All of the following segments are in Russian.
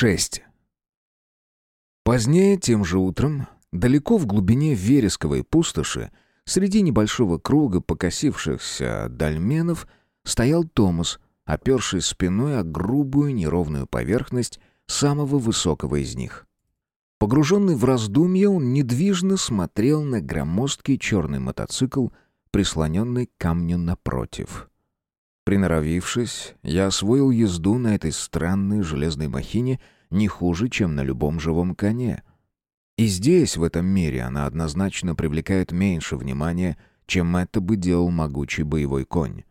6. Позднее, тем же утром, далеко в глубине вересковой пустоши, среди небольшого круга покосившихся дольменов, стоял Томас, опершись спиной о грубую неровную поверхность самого высокого из них. Погруженный в раздумье, он недвижно смотрел на громоздкий черный мотоцикл, прислоненный к камню напротив. Приноровившись, я освоил езду на этой странной железной махине не хуже, чем на любом живом коне. И здесь, в этом мире, она однозначно привлекает меньше внимания, чем это бы делал могучий боевой конь.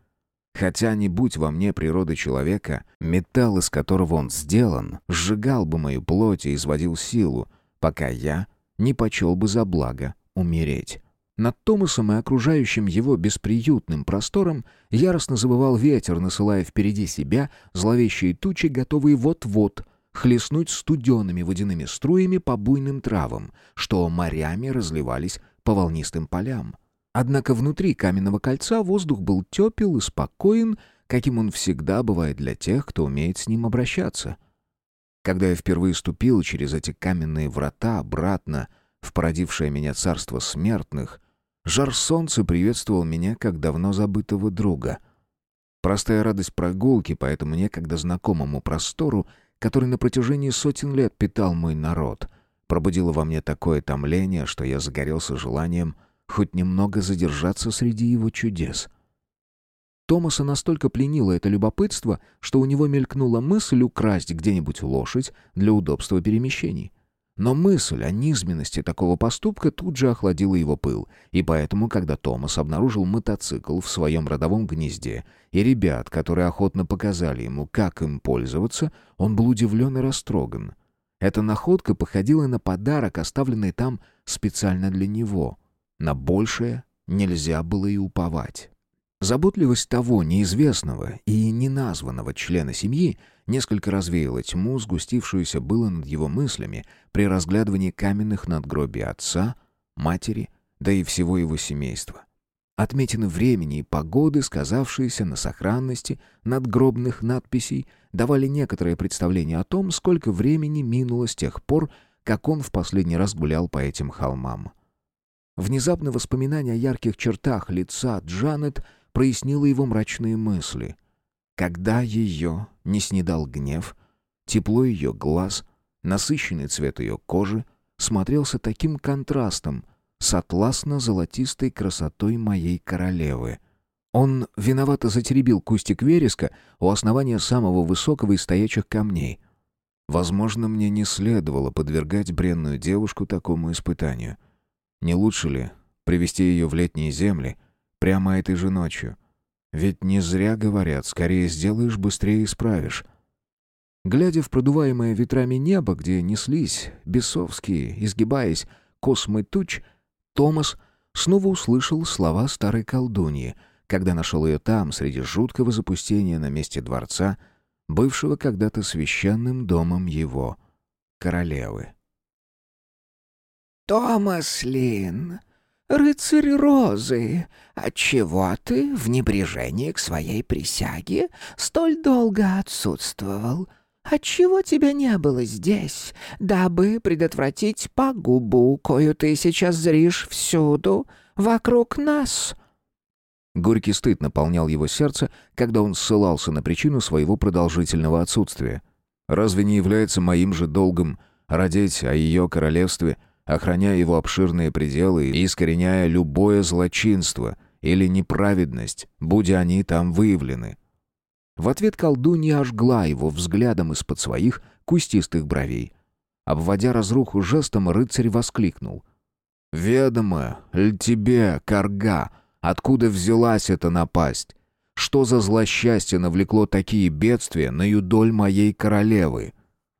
Хотя не будь во мне природы человека, металл, из которого он сделан, сжигал бы мою плоть и изводил силу, пока я не почел бы за благо умереть. Над Томасом и окружающим его бесприютным простором яростно забывал ветер, насылая впереди себя зловещие тучи, готовые вот-вот хлестнуть студенными водяными струями по буйным травам, что морями разливались по волнистым полям. Однако внутри каменного кольца воздух был тепел и спокоен, каким он всегда бывает для тех, кто умеет с ним обращаться. Когда я впервые ступил через эти каменные врата обратно в породившее меня царство смертных — Жар солнца приветствовал меня как давно забытого друга. Простая радость прогулки по этому некогда знакомому простору, который на протяжении сотен лет питал мой народ, пробудила во мне такое томление, что я загорелся желанием хоть немного задержаться среди его чудес. Томаса настолько пленило это любопытство, что у него мелькнула мысль украсть где-нибудь лошадь для удобства перемещений. Но мысль о низменности такого поступка тут же охладила его пыл, и поэтому, когда Томас обнаружил мотоцикл в своем родовом гнезде и ребят, которые охотно показали ему, как им пользоваться, он был удивлен и растроган. Эта находка походила на подарок, оставленный там специально для него. На большее нельзя было и уповать. Заботливость того неизвестного и неназванного члена семьи несколько развеяла тьму, сгустившуюся было над его мыслями при разглядывании каменных надгробий отца, матери, да и всего его семейства. Отметины времени и погоды, сказавшиеся на сохранности надгробных надписей, давали некоторое представление о том, сколько времени минуло с тех пор, как он в последний раз гулял по этим холмам. Внезапно воспоминание о ярких чертах лица Джанет — прояснило его мрачные мысли. Когда ее не снедал гнев, тепло ее глаз, насыщенный цвет ее кожи смотрелся таким контрастом с атласно-золотистой красотой моей королевы. Он виновато затеребил кустик вереска у основания самого высокого из стоячих камней. Возможно, мне не следовало подвергать бренную девушку такому испытанию. Не лучше ли привести ее в летние земли — Прямо этой же ночью. Ведь не зря говорят, скорее сделаешь, быстрее исправишь. Глядя в продуваемое ветрами небо, где неслись, бесовские, изгибаясь, космы туч, Томас снова услышал слова старой колдуньи, когда нашел ее там, среди жуткого запустения на месте дворца, бывшего когда-то священным домом его, королевы. «Томас Лин, «Рыцарь Розы, отчего ты в небрежении к своей присяге столь долго отсутствовал? Отчего тебя не было здесь, дабы предотвратить пагубу, кою ты сейчас зришь всюду, вокруг нас?» Горький стыд наполнял его сердце, когда он ссылался на причину своего продолжительного отсутствия. «Разве не является моим же долгом родить о ее королевстве — охраняя его обширные пределы и искореняя любое злочинство или неправедность, будь они там выявлены. В ответ колдунья ожгла его взглядом из-под своих кустистых бровей. Обводя разруху жестом, рыцарь воскликнул. «Ведомо ль тебе, корга, откуда взялась эта напасть? Что за злосчастье навлекло такие бедствия на юдоль моей королевы?»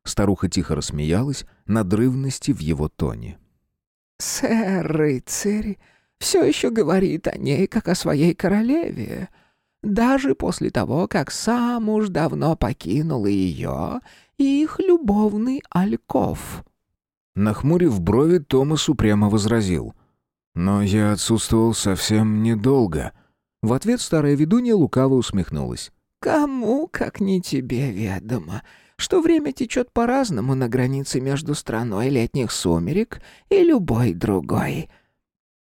Старуха тихо рассмеялась, надрывности в его тоне. «Сэр, рыцарь, все еще говорит о ней, как о своей королеве. Даже после того, как сам уж давно покинул ее и их любовный альков». Нахмурив брови, Томас упрямо возразил. «Но я отсутствовал совсем недолго». В ответ старая ведунья лукаво усмехнулась. «Кому, как не тебе, ведомо, что время течет по-разному на границе между страной летних сумерек и любой другой».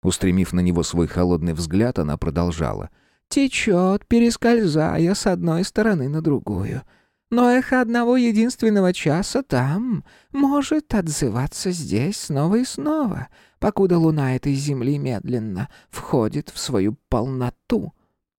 Устремив на него свой холодный взгляд, она продолжала. «Течет, перескользая с одной стороны на другую. Но эхо одного единственного часа там может отзываться здесь снова и снова, покуда луна этой земли медленно входит в свою полноту.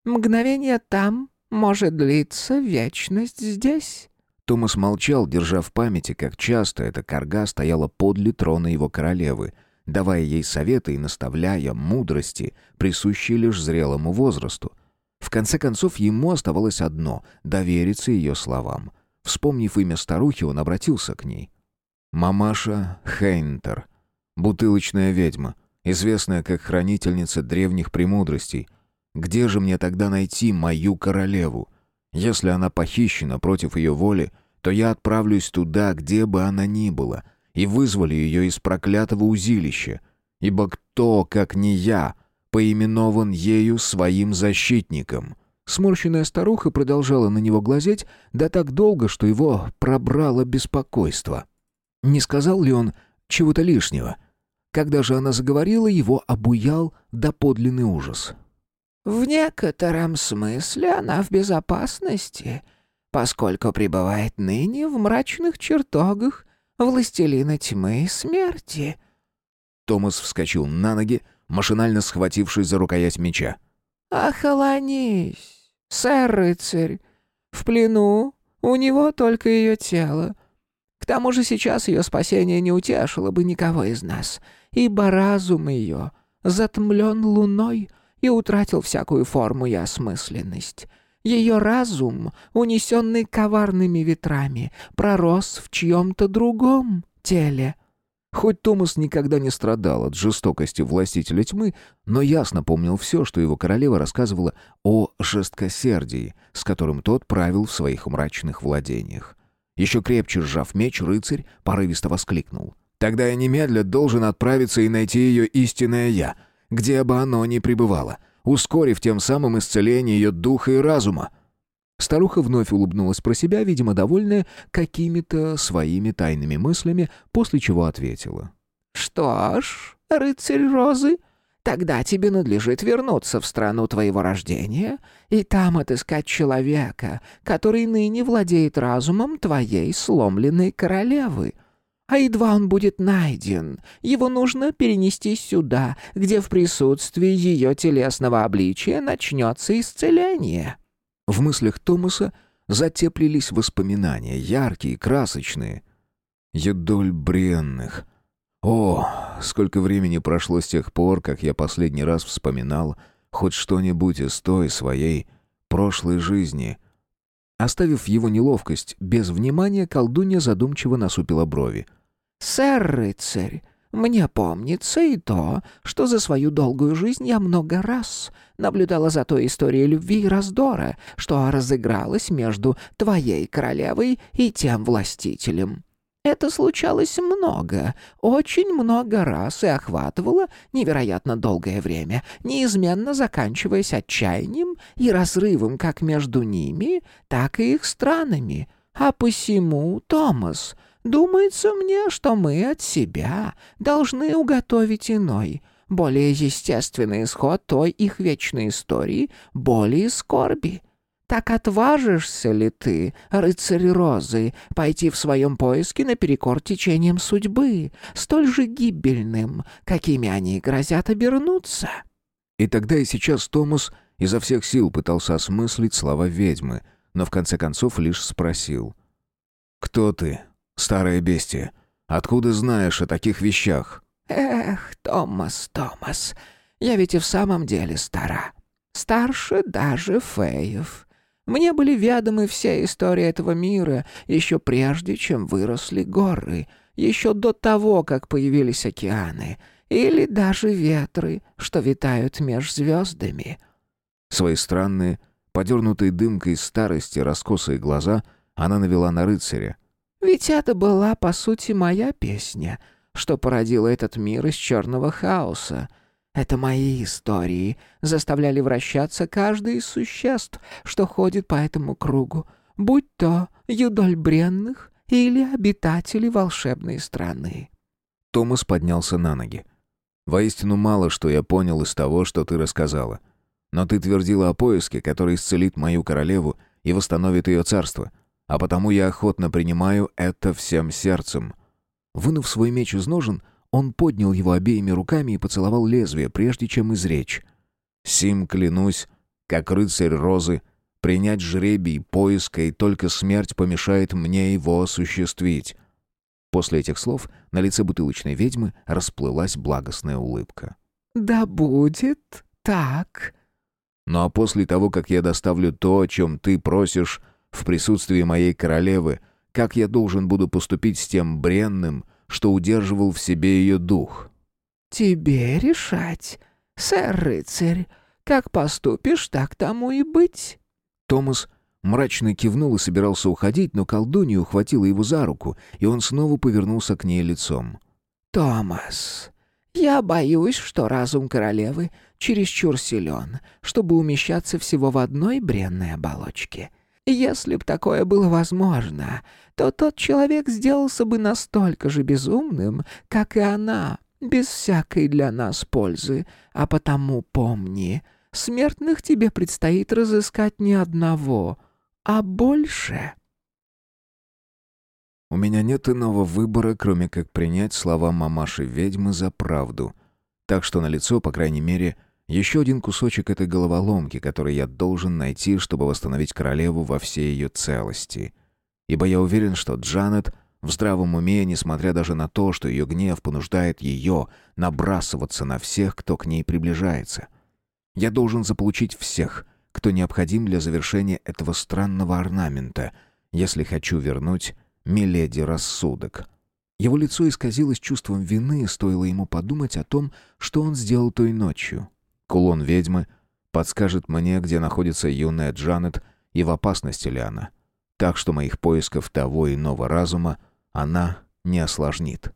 Мгновение там может длиться вечность здесь». Томас молчал, держа в памяти, как часто эта корга стояла подле трона его королевы, давая ей советы и наставляя мудрости, присущие лишь зрелому возрасту. В конце концов, ему оставалось одно — довериться ее словам. Вспомнив имя старухи, он обратился к ней. «Мамаша Хейнтер, бутылочная ведьма, известная как хранительница древних премудростей. Где же мне тогда найти мою королеву? Если она похищена против ее воли, то я отправлюсь туда, где бы она ни была, и вызволю ее из проклятого узилища. Ибо кто, как не я, поименован ею своим защитником?» Сморщенная старуха продолжала на него глазеть, да так долго, что его пробрало беспокойство. Не сказал ли он чего-то лишнего? Когда же она заговорила, его обуял доподлинный ужас. «В некотором смысле она в безопасности, поскольку пребывает ныне в мрачных чертогах властелина тьмы и смерти». Томас вскочил на ноги, машинально схватившись за рукоять меча. «Охолонись, сэр-рыцарь. В плену у него только ее тело. К тому же сейчас ее спасение не утешило бы никого из нас, ибо разум ее затмлен луной и утратил всякую форму и осмысленность. Ее разум, унесенный коварными ветрами, пророс в чьем-то другом теле. Хоть Томас никогда не страдал от жестокости властителя тьмы, но ясно помнил все, что его королева рассказывала о жесткосердии, с которым тот правил в своих мрачных владениях. Еще крепче сжав меч, рыцарь порывисто воскликнул. «Тогда я немедля должен отправиться и найти ее истинное «я», где бы оно ни пребывало, ускорив тем самым исцеление ее духа и разума». Старуха вновь улыбнулась про себя, видимо, довольная какими-то своими тайными мыслями, после чего ответила. «Что ж, рыцарь Розы, тогда тебе надлежит вернуться в страну твоего рождения и там отыскать человека, который ныне владеет разумом твоей сломленной королевы». А едва он будет найден, его нужно перенести сюда, где в присутствии ее телесного обличия начнется исцеление». В мыслях Томаса затеплились воспоминания, яркие, красочные. Едоль бренных. О, сколько времени прошло с тех пор, как я последний раз вспоминал хоть что-нибудь из той своей прошлой жизни. Оставив его неловкость без внимания, колдунья задумчиво насупила брови. «Сэр-рыцарь, мне помнится и то, что за свою долгую жизнь я много раз наблюдала за той историей любви и раздора, что разыгралась между твоей королевой и тем властителем. Это случалось много, очень много раз и охватывало невероятно долгое время, неизменно заканчиваясь отчаянием и разрывом как между ними, так и их странами. А посему, Томас, Думается мне, что мы от себя должны уготовить иной, более естественный исход той их вечной истории, более скорби. Так отважишься ли ты, рыцарь Розы, пойти в своем поиске наперекор течением судьбы, столь же гибельным, какими они грозят обернуться?» И тогда и сейчас Томас изо всех сил пытался осмыслить слова ведьмы, но в конце концов лишь спросил. «Кто ты?» Старое бестие. Откуда знаешь о таких вещах?» «Эх, Томас, Томас, я ведь и в самом деле стара. Старше даже Феев. Мне были ведомы все истории этого мира еще прежде, чем выросли горы, еще до того, как появились океаны, или даже ветры, что витают меж звездами». Свои странные, подернутые дымкой старости раскосые глаза она навела на рыцаря, ведь это была, по сути, моя песня, что породила этот мир из черного хаоса. Это мои истории заставляли вращаться каждый из существ, что ходит по этому кругу, будь то юдоль бренных или обитатели волшебной страны?» Томас поднялся на ноги. «Воистину мало, что я понял из того, что ты рассказала. Но ты твердила о поиске, который исцелит мою королеву и восстановит ее царство. А потому я охотно принимаю это всем сердцем». Вынув свой меч из ножен, он поднял его обеими руками и поцеловал лезвие, прежде чем изречь. «Сим клянусь, как рыцарь розы, принять жребий поиска, и только смерть помешает мне его осуществить». После этих слов на лице бутылочной ведьмы расплылась благостная улыбка. «Да будет так». «Ну а после того, как я доставлю то, о чем ты просишь, в присутствии моей королевы, как я должен буду поступить с тем бренным, что удерживал в себе ее дух?» «Тебе решать, сэр-рыцарь. Как поступишь, так тому и быть». Томас мрачно кивнул и собирался уходить, но колдунья ухватила его за руку, и он снова повернулся к ней лицом. «Томас, я боюсь, что разум королевы чересчур силен, чтобы умещаться всего в одной бренной оболочке. Если б такое было возможно, то тот человек сделался бы настолько же безумным, как и она, без всякой для нас пользы. А потому помни, смертных тебе предстоит разыскать не одного, а больше». У меня нет иного выбора, кроме как принять слова мамаши-ведьмы за правду. Так что на лицо, по крайней мере, еще один кусочек этой головоломки, который я должен найти, чтобы восстановить королеву во всей ее целости. Ибо я уверен, что Джанет в здравом уме, несмотря даже на то, что ее гнев понуждает ее набрасываться на всех, кто к ней приближается. Я должен заполучить всех, кто необходим для завершения этого странного орнамента, если хочу вернуть Миледи рассудок. Его лицо исказилось чувством вины, стоило ему подумать о том, что он сделал той ночью. Кулон ведьмы подскажет мне, где находится юная Джанет и в опасности ли она. Так что моих поисков того иного разума она не осложнит.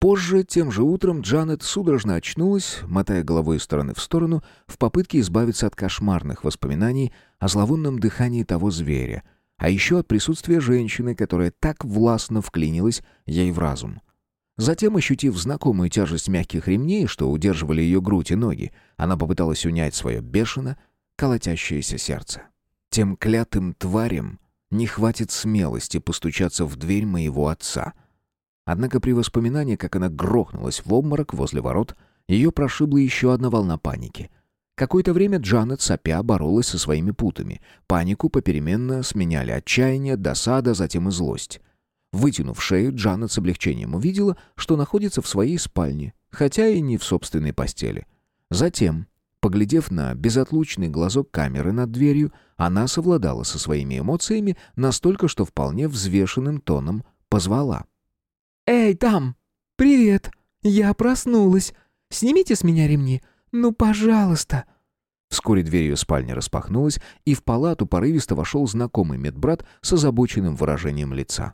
Позже, тем же утром, Джанет судорожно очнулась, мотая головой из стороны в сторону, в попытке избавиться от кошмарных воспоминаний о зловонном дыхании того зверя — а еще от присутствия женщины, которая так властно вклинилась ей в разум. Затем, ощутив знакомую тяжесть мягких ремней, что удерживали ее грудь и ноги, она попыталась унять свое бешено колотящееся сердце. Тем клятым тварям не хватит смелости постучаться в дверь моего отца. Однако при воспоминании, как она грохнулась в обморок возле ворот, ее прошибла еще одна волна паники — Какое-то время Джанет сопя боролась со своими путами. Панику попеременно сменяли отчаяние, досада, затем и злость. Вытянув шею, Джанет с облегчением увидела, что находится в своей спальне, хотя и не в собственной постели. Затем, поглядев на безотлучный глазок камеры над дверью, она совладала со своими эмоциями настолько, что вполне взвешенным тоном позвала. «Эй, там! Привет! Я проснулась! Снимите с меня ремни!» «Ну, пожалуйста!» Вскоре дверь ее спальни распахнулась, и в палату порывисто вошел знакомый медбрат с озабоченным выражением лица.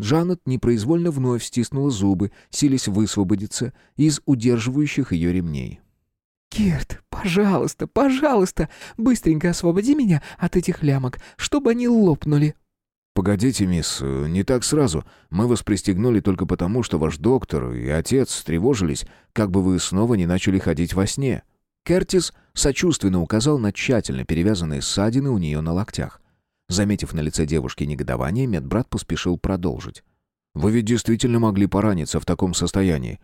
Джанет непроизвольно вновь стиснула зубы, сились высвободиться из удерживающих ее ремней. «Кирт, пожалуйста, пожалуйста, быстренько освободи меня от этих лямок, чтобы они лопнули!» «Погодите, мисс, не так сразу. Мы вас пристегнули только потому, что ваш доктор и отец тревожились, как бы вы снова не начали ходить во сне». Кертис сочувственно указал на тщательно перевязанные ссадины у нее на локтях. Заметив на лице девушки негодование, медбрат поспешил продолжить. «Вы ведь действительно могли пораниться в таком состоянии».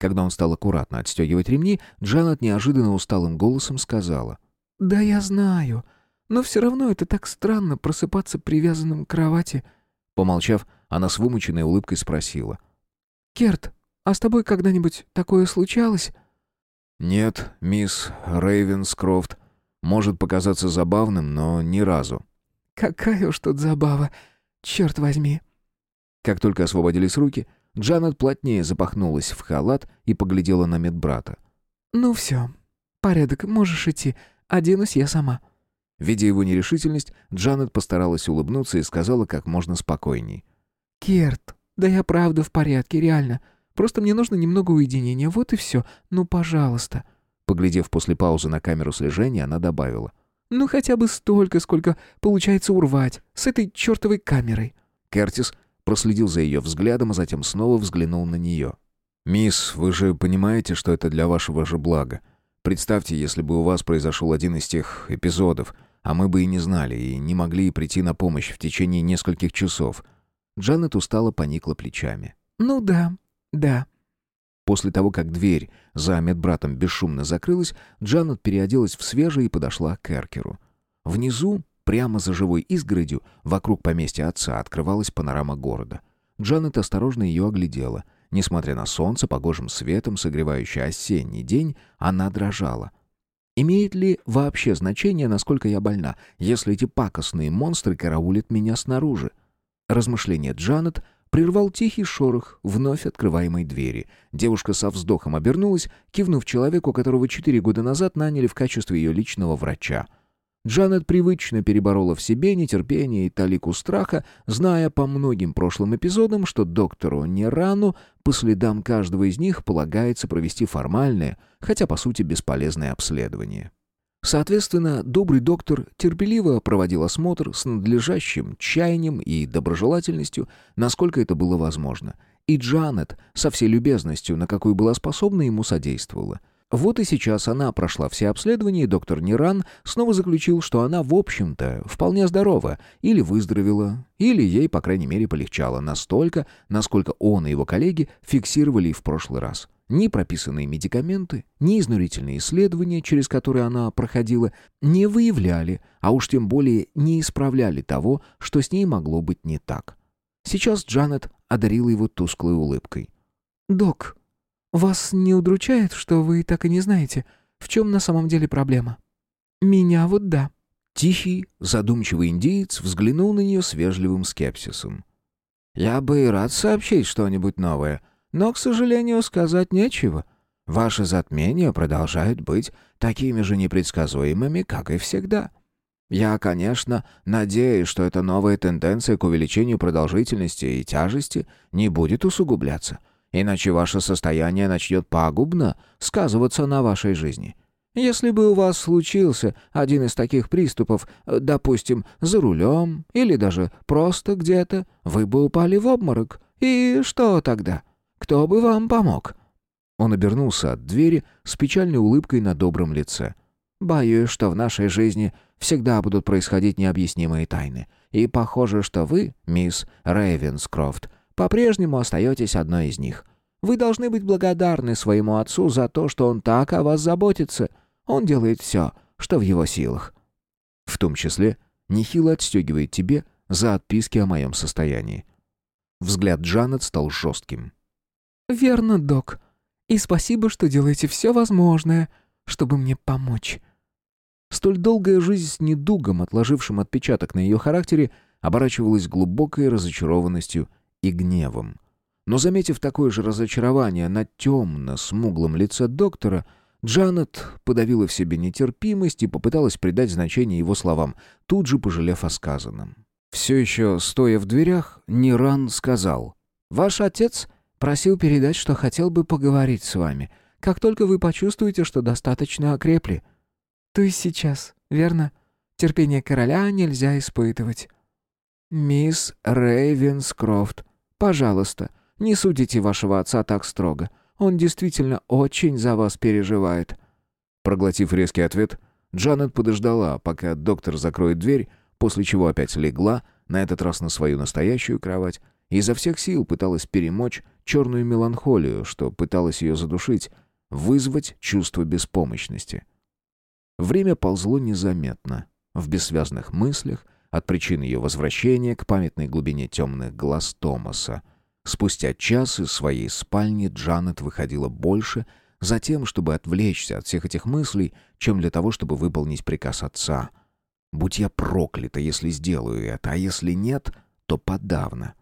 Когда он стал аккуратно отстегивать ремни, Джанет неожиданно усталым голосом сказала. «Да я знаю. Но все равно это так странно просыпаться привязанным к кровати». Помолчав, она с вымученной улыбкой спросила. «Керт, а с тобой когда-нибудь такое случалось?» «Нет, мисс Рейвенскрофт. Может показаться забавным, но ни разу». «Какая уж тут забава, черт возьми». Как только освободились руки, Джанет плотнее запахнулась в халат и поглядела на медбрата. «Ну все, порядок, можешь идти. Оденусь я сама». Видя его нерешительность, Джанет постаралась улыбнуться и сказала как можно спокойней. «Керт, да я правда в порядке, реально. Просто мне нужно немного уединения, вот и все. Ну, пожалуйста». Поглядев после паузы на камеру слежения, она добавила. «Ну, хотя бы столько, сколько получается урвать с этой чертовой камерой». Кертис проследил за ее взглядом, а затем снова взглянул на нее. «Мисс, вы же понимаете, что это для вашего же блага. Представьте, если бы у вас произошел один из тех эпизодов, а мы бы и не знали, и не могли прийти на помощь в течение нескольких часов». Джанет устало поникла плечами. «Ну да, да». После того, как дверь за медбратом бесшумно закрылась, Джанет переоделась в свежее и подошла к Эркеру. Внизу, прямо за живой изгородью, вокруг поместья отца открывалась панорама города. Джанет осторожно ее оглядела. Несмотря на солнце, погожим светом, согревающий осенний день, она дрожала. Имеет ли вообще значение, насколько я больна, если эти пакостные монстры караулят меня снаружи? Размышление Джанет прервал тихий шорох вновь открываемой двери. Девушка со вздохом обернулась, кивнув человеку, которого четыре года назад наняли в качестве ее личного врача. Джанет привычно переборола в себе нетерпение и талику страха, зная по многим прошлым эпизодам, что доктору Нерану по следам каждого из них полагается провести формальное, хотя по сути бесполезное обследование. Соответственно, добрый доктор терпеливо проводил осмотр с надлежащим чаянием и доброжелательностью, насколько это было возможно. И Джанет со всей любезностью, на какую была способна, ему содействовала. Вот и сейчас она прошла все обследования, и доктор Ниран снова заключил, что она, в общем-то, вполне здорова, или выздоровела, или ей, по крайней мере, полегчало настолько, насколько он и его коллеги фиксировали в прошлый раз. Ни прописанные медикаменты, ни изнурительные исследования, через которые она проходила, не выявляли, а уж тем более не исправляли того, что с ней могло быть не так. Сейчас Джанет одарила его тусклой улыбкой. «Док, вас не удручает, что вы так и не знаете, в чем на самом деле проблема?» «Меня вот да». Тихий, задумчивый индиец взглянул на нее с вежливым скепсисом. «Я бы и рад сообщить что-нибудь новое», но, к сожалению, сказать нечего. Ваши затмения продолжают быть такими же непредсказуемыми, как и всегда. Я, конечно, надеюсь, что эта новая тенденция к увеличению продолжительности и тяжести не будет усугубляться, иначе ваше состояние начнет пагубно сказываться на вашей жизни. Если бы у вас случился один из таких приступов, допустим, за рулем или даже просто где-то, вы бы упали в обморок. И что тогда? Кто бы вам помог?» Он обернулся от двери с печальной улыбкой на добром лице. «Боюсь, что в нашей жизни всегда будут происходить необъяснимые тайны. И похоже, что вы, мисс Рейвенскрофт, по-прежнему остаетесь одной из них. Вы должны быть благодарны своему отцу за то, что он так о вас заботится. Он делает все, что в его силах. В том числе нехило отстегивает тебе за отписки о моем состоянии». Взгляд Джанет стал жестким. «Верно, док. И спасибо, что делаете все возможное, чтобы мне помочь». Столь долгая жизнь с недугом, отложившим отпечаток на ее характере, оборачивалась глубокой разочарованностью и гневом. Но, заметив такое же разочарование на темно-смуглом лице доктора, Джанет подавила в себе нетерпимость и попыталась придать значение его словам, тут же пожалев о сказанном. Все еще, стоя в дверях, Ниран сказал, «Ваш отец Просил передать, что хотел бы поговорить с вами, как только вы почувствуете, что достаточно окрепли. То есть сейчас, верно? Терпение короля нельзя испытывать. Мисс Рейвенскрофт, пожалуйста, не судите вашего отца так строго. Он действительно очень за вас переживает. Проглотив резкий ответ, Джанет подождала, пока доктор закроет дверь, после чего опять легла, на этот раз на свою настоящую кровать, и изо всех сил пыталась перемочь черную меланхолию, что пыталась ее задушить, вызвать чувство беспомощности. Время ползло незаметно, в бессвязных мыслях, от причин ее возвращения к памятной глубине темных глаз Томаса. Спустя час из своей спальни Джанет выходила больше за тем, чтобы отвлечься от всех этих мыслей, чем для того, чтобы выполнить приказ отца. «Будь я проклята, если сделаю это, а если нет, то подавно».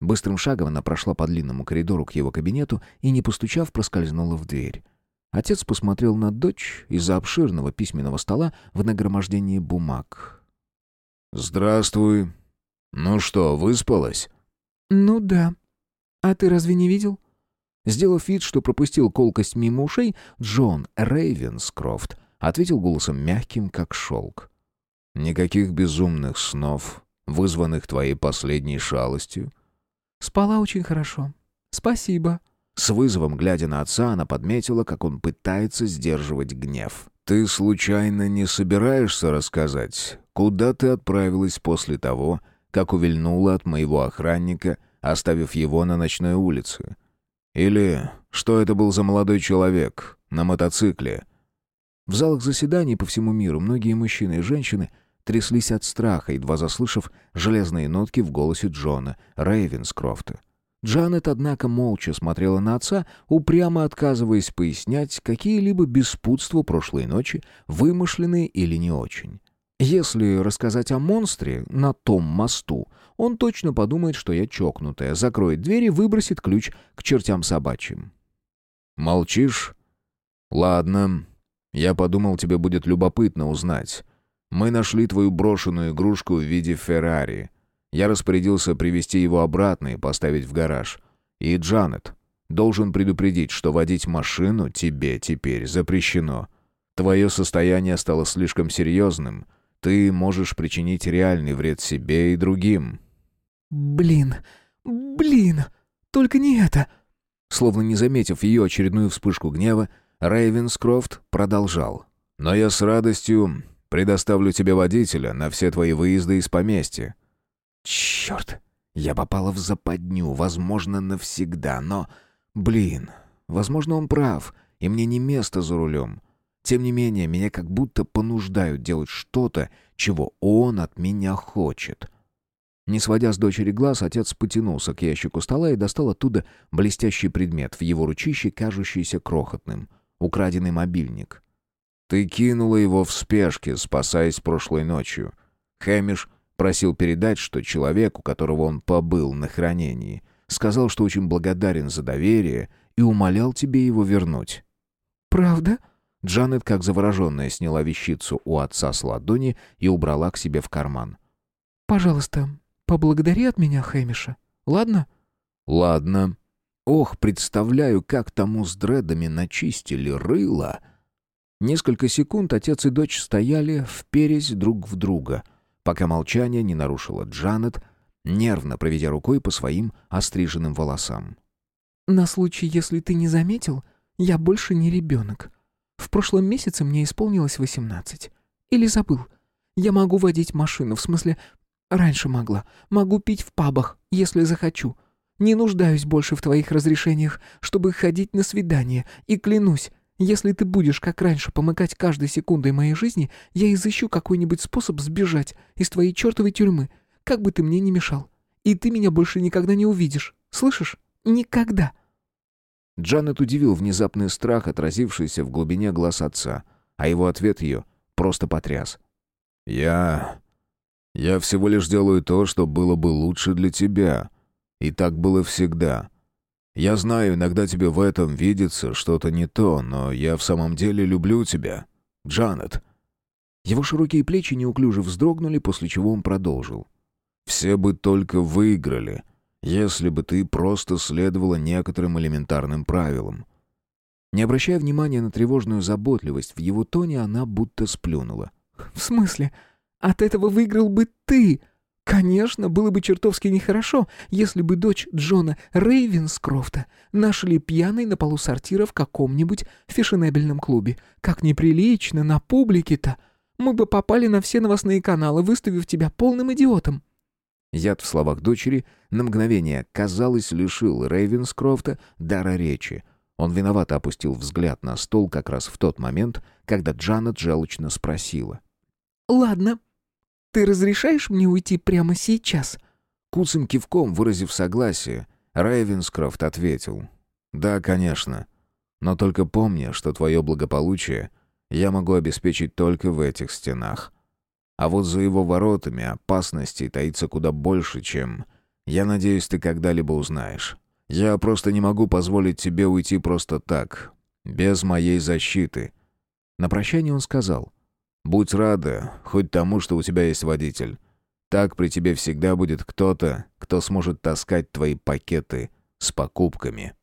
Быстрым шагом она прошла по длинному коридору к его кабинету и, не постучав, проскользнула в дверь. Отец посмотрел на дочь из-за обширного письменного стола в нагромождении бумаг. «Здравствуй. Ну что, выспалась?» «Ну да. А ты разве не видел?» Сделав вид, что пропустил колкость мимо ушей, Джон Рейвенскрофт ответил голосом мягким, как шелк. «Никаких безумных снов, вызванных твоей последней шалостью?» «Спала очень хорошо. Спасибо». С вызовом, глядя на отца, она подметила, как он пытается сдерживать гнев. «Ты случайно не собираешься рассказать, куда ты отправилась после того, как увильнула от моего охранника, оставив его на ночной улице? Или что это был за молодой человек на мотоцикле?» В залах заседаний по всему миру многие мужчины и женщины тряслись от страха, едва заслышав железные нотки в голосе Джона Рейвенскрофта. Джанет, однако, молча смотрела на отца, упрямо отказываясь пояснять какие-либо беспутства прошлой ночи, вымышленные или не очень. Если рассказать о монстре на том мосту, он точно подумает, что я чокнутая, закроет дверь и выбросит ключ к чертям собачьим. «Молчишь? Ладно. Я подумал, тебе будет любопытно узнать. Мы нашли твою брошенную игрушку в виде Феррари. Я распорядился привезти его обратно и поставить в гараж. И Джанет, должен предупредить, что водить машину тебе теперь запрещено. Твое состояние стало слишком серьезным. Ты можешь причинить реальный вред себе и другим». «Блин, блин, только не это!» Словно не заметив ее очередную вспышку гнева, Рейвенскрофт продолжал. «Но я с радостью предоставлю тебе водителя на все твои выезды из поместья. Черт, я попала в западню, возможно, навсегда, но... Блин, возможно, он прав, и мне не место за рулем. Тем не менее, меня как будто понуждают делать что-то, чего он от меня хочет. Не сводя с дочери глаз, отец потянулся к ящику стола и достал оттуда блестящий предмет, в его ручище кажущийся крохотным. Украденный мобильник. «Ты кинула его в спешке, спасаясь прошлой ночью. Хэмиш Просил передать, что человек, у которого он побыл на хранении, сказал, что очень благодарен за доверие и умолял тебе его вернуть. «Правда?» Джанет, как завороженная, сняла вещицу у отца с ладони и убрала к себе в карман. «Пожалуйста, поблагодари от меня Хэмиша, ладно?» «Ладно. Ох, представляю, как тому с дредами начистили рыло!» Несколько секунд отец и дочь стояли, вперясь друг в друга — пока молчание не нарушило Джанет, нервно проведя рукой по своим остриженным волосам. «На случай, если ты не заметил, я больше не ребенок. В прошлом месяце мне исполнилось восемнадцать. Или забыл. Я могу водить машину, в смысле, раньше могла. Могу пить в пабах, если захочу. Не нуждаюсь больше в твоих разрешениях, чтобы ходить на свидание, и клянусь, если ты будешь, как раньше, помыкать каждой секундой моей жизни, я изыщу какой-нибудь способ сбежать из твоей чертовой тюрьмы, как бы ты мне ни мешал. И ты меня больше никогда не увидишь. Слышишь? Никогда!» Джанет удивил внезапный страх, отразившийся в глубине глаз отца, а его ответ ее просто потряс. «Я... я всего лишь делаю то, что было бы лучше для тебя. И так было всегда. Я знаю, иногда тебе в этом видится что-то не то, но я в самом деле люблю тебя, Джанет». Его широкие плечи неуклюже вздрогнули, после чего он продолжил. «Все бы только выиграли, если бы ты просто следовала некоторым элементарным правилам». Не обращая внимания на тревожную заботливость в его тоне, она будто сплюнула. «В смысле? От этого выиграл бы ты!» Конечно, было бы чертовски нехорошо, если бы дочь Джона Рейвенскрофта нашли пьяной на полу сортира в каком-нибудь фешенебельном клубе. Как неприлично на публике-то. Мы бы попали на все новостные каналы, выставив тебя полным идиотом. Яд в словах дочери на мгновение, казалось, лишил Рейвенскрофта дара речи. Он виновато опустил взгляд на стол как раз в тот момент, когда Джанет желчно спросила. «Ладно, ты разрешаешь мне уйти прямо сейчас?» Куцым кивком, выразив согласие, Рейвенскрофт ответил. «Да, конечно. Но только помни, что твое благополучие я могу обеспечить только в этих стенах. А вот за его воротами опасностей таится куда больше, чем... Я надеюсь, ты когда-либо узнаешь. Я просто не могу позволить тебе уйти просто так, без моей защиты». На прощание он сказал — Будь рада хоть тому, что у тебя есть водитель. Так при тебе всегда будет кто-то, кто сможет таскать твои пакеты с покупками.